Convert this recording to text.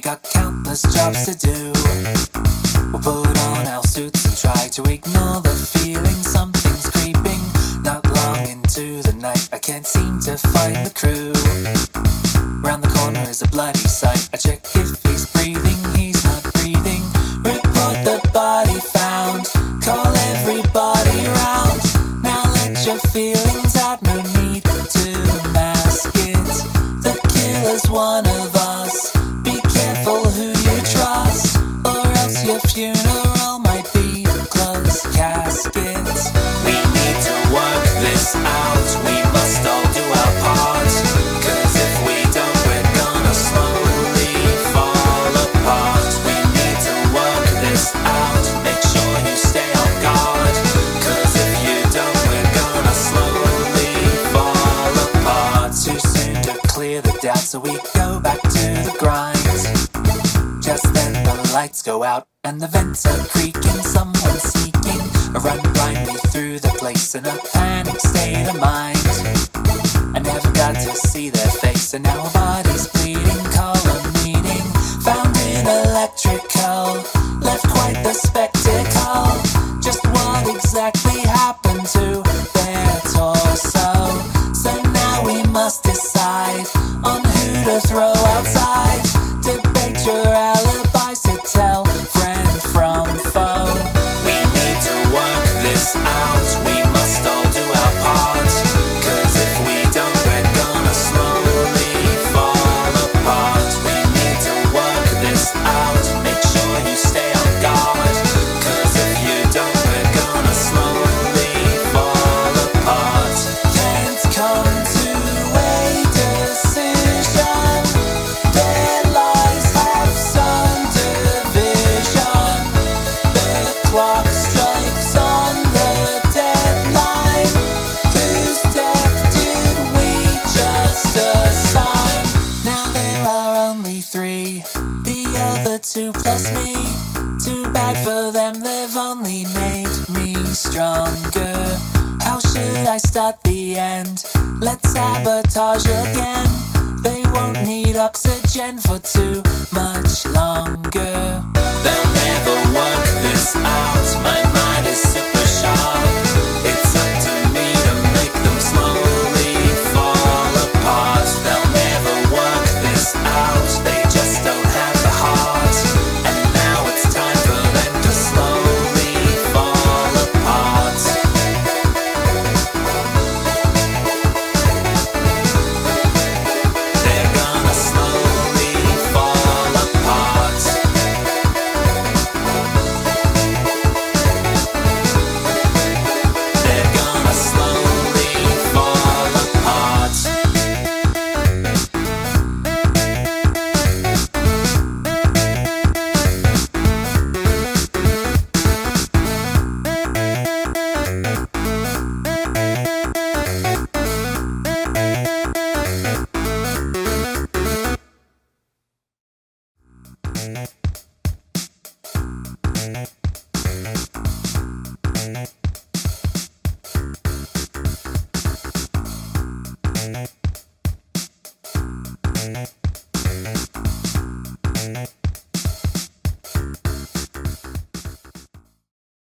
We got countless jobs to do. We'll put on our suits and try to ignore the feeling something's creeping. Not long into the night, I can't seem to find the crew. Round the corner is a bloody sight. I check if he's breathing, he's not breathing. Report the body found. Call everybody round. Now let your feelings out, no need to mask it. The killer's one casket. We need to work this out. We must all do our part. Cause if we don't, we're gonna slowly fall apart. We need to work this out. Make sure you stay on guard. Cause if you don't, we're gonna slowly fall apart. Too soon to clear the doubt, so we go back to the grind. Just then the lights go out and the vents are creaking. Someone's sneaking around blindly through the place in a panic state of mind. I never got to see their face, and now a body's bleeding. A meeting, found in electrical, left quite the spectacle. Just what exactly this other two plus me. Too bad for them, they've only made me stronger. How should I start the end? Let's sabotage again. They won't need oxygen for too much longer. Thank you.